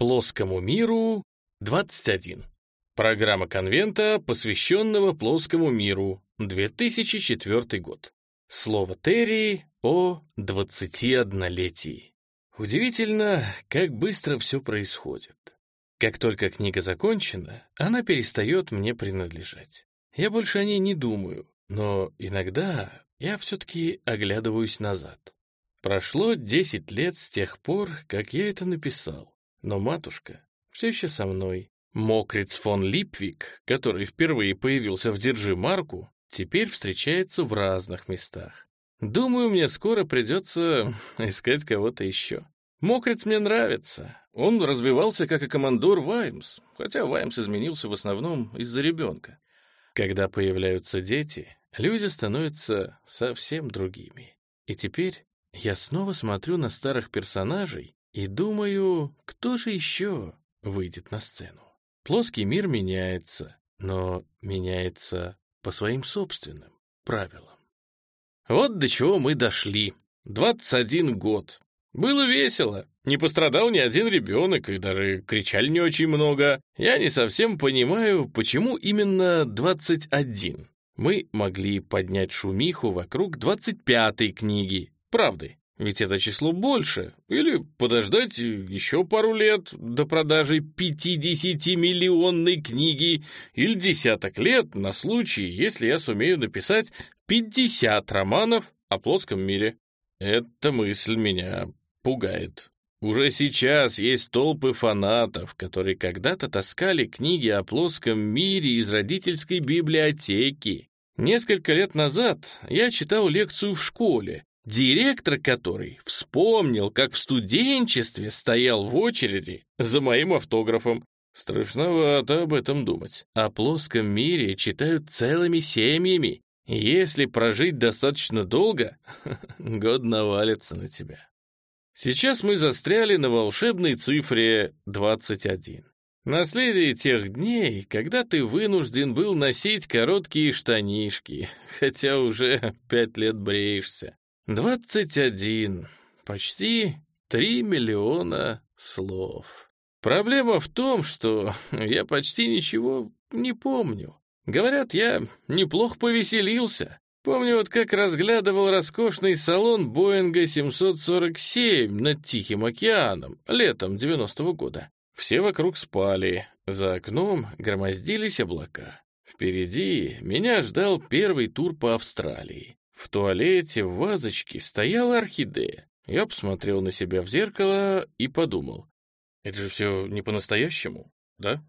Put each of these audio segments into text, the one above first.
Плоскому миру 21. Программа конвента, посвященного плоскому миру, 2004 год. Слово Терри о 21-летии. Удивительно, как быстро все происходит. Как только книга закончена, она перестает мне принадлежать. Я больше о ней не думаю, но иногда я все-таки оглядываюсь назад. Прошло 10 лет с тех пор, как я это написал. Но матушка все еще со мной. Мокриц фон Липвик, который впервые появился в «Держи марку», теперь встречается в разных местах. Думаю, мне скоро придется искать кого-то еще. Мокриц мне нравится. Он развивался как и командор Ваймс, хотя Ваймс изменился в основном из-за ребенка. Когда появляются дети, люди становятся совсем другими. И теперь я снова смотрю на старых персонажей и думаю, кто же еще выйдет на сцену. Плоский мир меняется, но меняется по своим собственным правилам. Вот до чего мы дошли. 21 год. Было весело. Не пострадал ни один ребенок, и даже кричали не очень много. Я не совсем понимаю, почему именно 21. Мы могли поднять шумиху вокруг 25-й книги, правды. Ведь это число больше. Или подождать еще пару лет до продажи 50-миллионной книги, или десяток лет на случай, если я сумею написать 50 романов о плоском мире. Эта мысль меня пугает. Уже сейчас есть толпы фанатов, которые когда-то таскали книги о плоском мире из родительской библиотеки. Несколько лет назад я читал лекцию в школе, директор которой вспомнил, как в студенчестве стоял в очереди за моим автографом. Страшновато об этом думать. О плоском мире читают целыми семьями. Если прожить достаточно долго, год навалится на тебя. Сейчас мы застряли на волшебной цифре 21. Наследие тех дней, когда ты вынужден был носить короткие штанишки, хотя уже пять лет бреешься. Двадцать один. Почти три миллиона слов. Проблема в том, что я почти ничего не помню. Говорят, я неплохо повеселился. Помню, вот как разглядывал роскошный салон Боинга 747 над Тихим океаном летом 90-го года. Все вокруг спали, за окном громоздились облака. Впереди меня ждал первый тур по Австралии. В туалете в вазочке стояла орхидея. Я посмотрел на себя в зеркало и подумал, это же все не по-настоящему, да?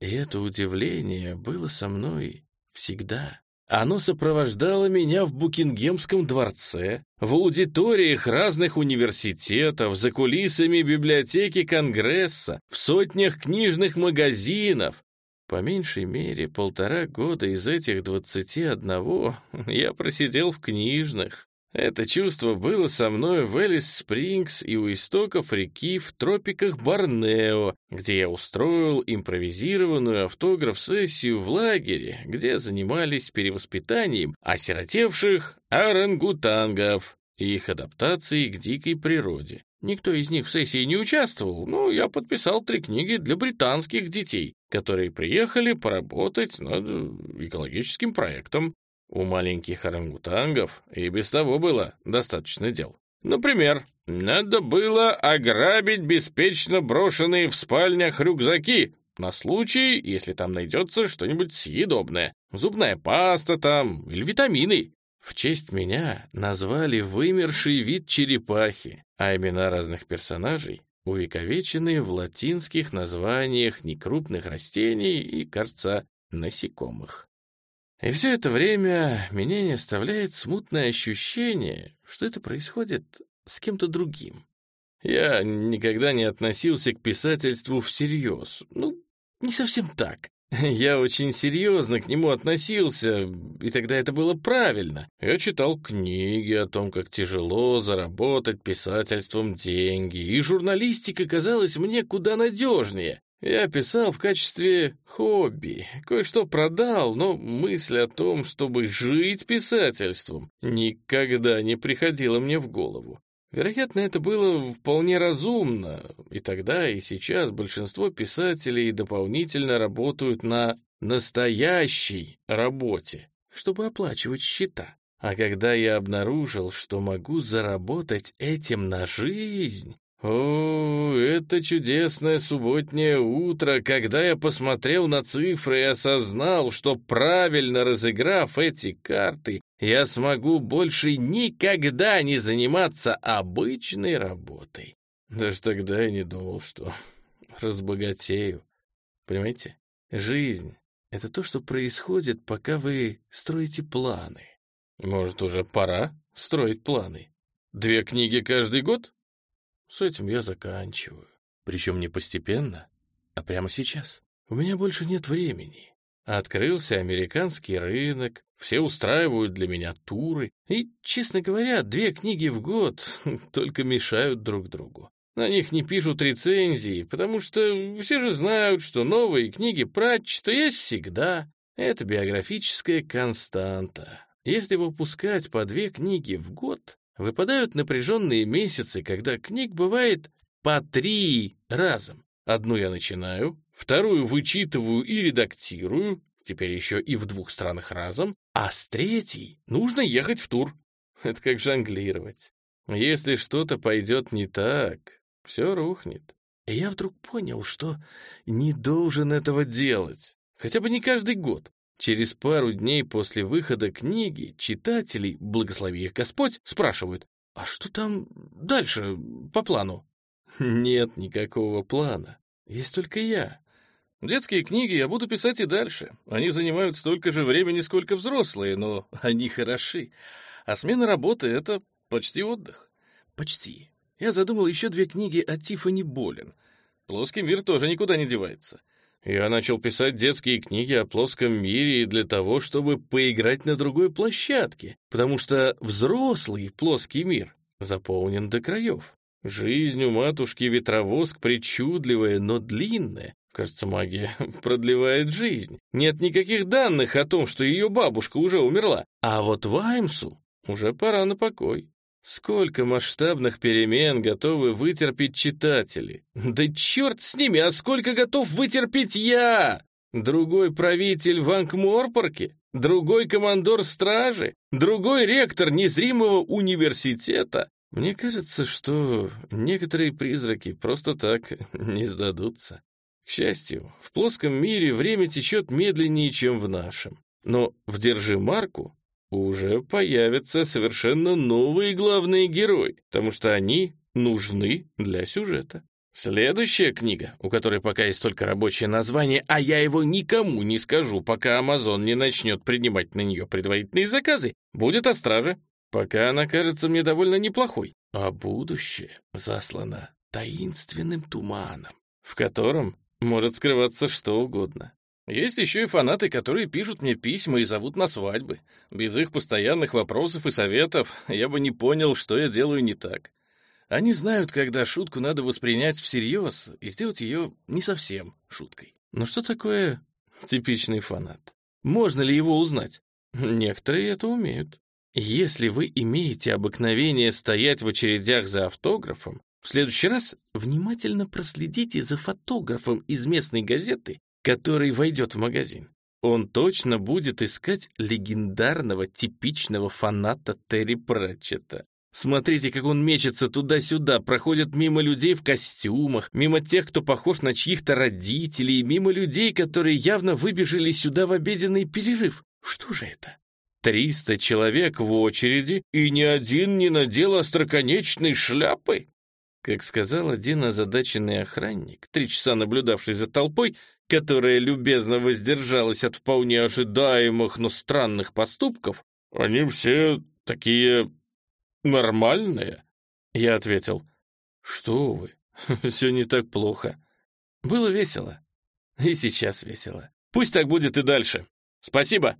И это удивление было со мной всегда. Оно сопровождало меня в Букингемском дворце, в аудиториях разных университетов, за кулисами библиотеки Конгресса, в сотнях книжных магазинов, по меньшей мере полтора года из этих двадцати одного я просидел в книжных. Это чувство было со мной в Элис-Спрингс и у истоков реки в тропиках Борнео, где я устроил импровизированную автограф-сессию в лагере, где занимались перевоспитанием осиротевших орангутангов и их адаптацией к дикой природе. Никто из них в сессии не участвовал, но я подписал три книги для британских детей, которые приехали поработать над экологическим проектом. У маленьких орангутангов и без того было достаточно дел. Например, надо было ограбить беспечно брошенные в спальнях рюкзаки на случай, если там найдется что-нибудь съедобное. Зубная паста там или витамины. В честь меня назвали вымерший вид черепахи, а имена разных персонажей увековечены в латинских названиях некрупных растений и, кажется, насекомых. И все это время меня не оставляет смутное ощущение, что это происходит с кем-то другим. Я никогда не относился к писательству всерьез. Ну, не совсем так. Я очень серьезно к нему относился, и тогда это было правильно. Я читал книги о том, как тяжело заработать писательством деньги, и журналистика казалась мне куда надежнее. Я писал в качестве хобби, кое-что продал, но мысль о том, чтобы жить писательством, никогда не приходила мне в голову. Вероятно, это было вполне разумно, и тогда, и сейчас большинство писателей дополнительно работают на настоящей работе, чтобы оплачивать счета. А когда я обнаружил, что могу заработать этим на жизнь, о, это чудесное субботнее утро, когда я посмотрел на цифры и осознал, что правильно разыграв эти карты, я смогу больше никогда не заниматься обычной работой. Даже тогда я не думал, что разбогатею. Понимаете? Жизнь — это то, что происходит, пока вы строите планы. Может, уже пора строить планы? Две книги каждый год? С этим я заканчиваю. Причем не постепенно, а прямо сейчас. У меня больше нет времени. Открылся американский рынок, все устраивают для меня туры, и, честно говоря, две книги в год только мешают друг другу. На них не пишут рецензии, потому что все же знают, что новые книги Пратчета есть всегда. Это биографическая константа. Если выпускать по две книги в год, выпадают напряженные месяцы, когда книг бывает по три разом. Одну я начинаю, вторую вычитываю и редактирую, теперь еще и в двух странах разом, а с третьей нужно ехать в тур. Это как жонглировать. Если что-то пойдет не так, все рухнет. И я вдруг понял, что не должен этого делать. Хотя бы не каждый год. Через пару дней после выхода книги читателей, благослови их Господь, спрашивают, а что там дальше по плану? Нет никакого плана. Есть только я. Детские книги я буду писать и дальше. Они занимают столько же времени, сколько взрослые, но они хороши. А смена работы — это почти отдых. Почти. Я задумал еще две книги о Тиффани Болин. Плоский мир тоже никуда не девается. Я начал писать детские книги о плоском мире для того, чтобы поиграть на другой площадке, потому что взрослый плоский мир заполнен до краев. Жизнь у матушки Ветровоск причудливая, но длинная. Кажется, магия продлевает жизнь. Нет никаких данных о том, что ее бабушка уже умерла. А вот Ваймсу уже пора на покой. Сколько масштабных перемен готовы вытерпеть читатели? Да черт с ними, а сколько готов вытерпеть я? Другой правитель в Анкморпорке? Другой командор стражи? Другой ректор незримого университета? Мне кажется, что некоторые призраки просто так не сдадутся. К счастью, в плоском мире время течет медленнее, чем в нашем. Но в «Держи марку» уже появятся совершенно новые главные герои, потому что они нужны для сюжета. Следующая книга, у которой пока есть только рабочее название, а я его никому не скажу, пока Amazon не начнет принимать на нее предварительные заказы, будет о страже. Пока она кажется мне довольно неплохой. А будущее заслано таинственным туманом, в котором может скрываться что угодно. Есть еще и фанаты, которые пишут мне письма и зовут на свадьбы. Без их постоянных вопросов и советов я бы не понял, что я делаю не так. Они знают, когда шутку надо воспринять всерьез и сделать ее не совсем шуткой. Но что такое типичный фанат? Можно ли его узнать? Некоторые это умеют. Если вы имеете обыкновение стоять в очередях за автографом, в следующий раз внимательно проследите за фотографом из местной газеты который войдет в магазин. Он точно будет искать легендарного типичного фаната Терри Пратчета. Смотрите, как он мечется туда-сюда, проходит мимо людей в костюмах, мимо тех, кто похож на чьих-то родителей, мимо людей, которые явно выбежали сюда в обеденный перерыв. Что же это? Триста человек в очереди, и ни один не надел остроконечной шляпы? Как сказал один озадаченный охранник, три часа наблюдавший за толпой, которая любезно воздержалась от вполне ожидаемых, но странных поступков, они все такие нормальные. Я ответил, что вы, все не так плохо. Было весело. И сейчас весело. Пусть так будет и дальше. Спасибо.